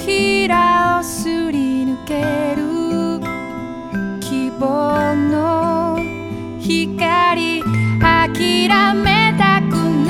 ひらをすり抜ける。希望の光諦めたくない。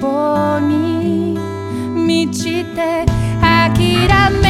望に満ちて諦め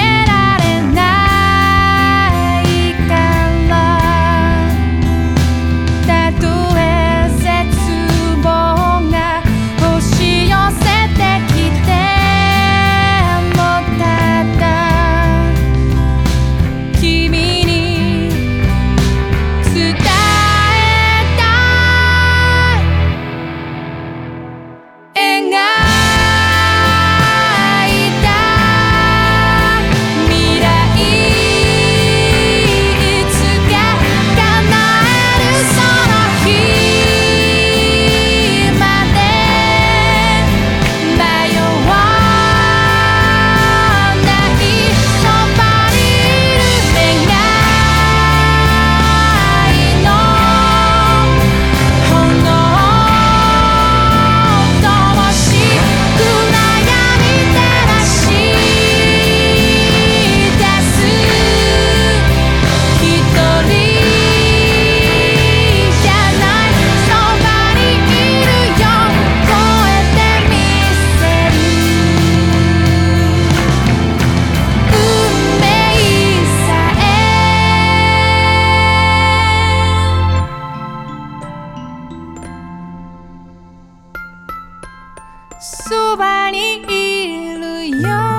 そばにいるよ。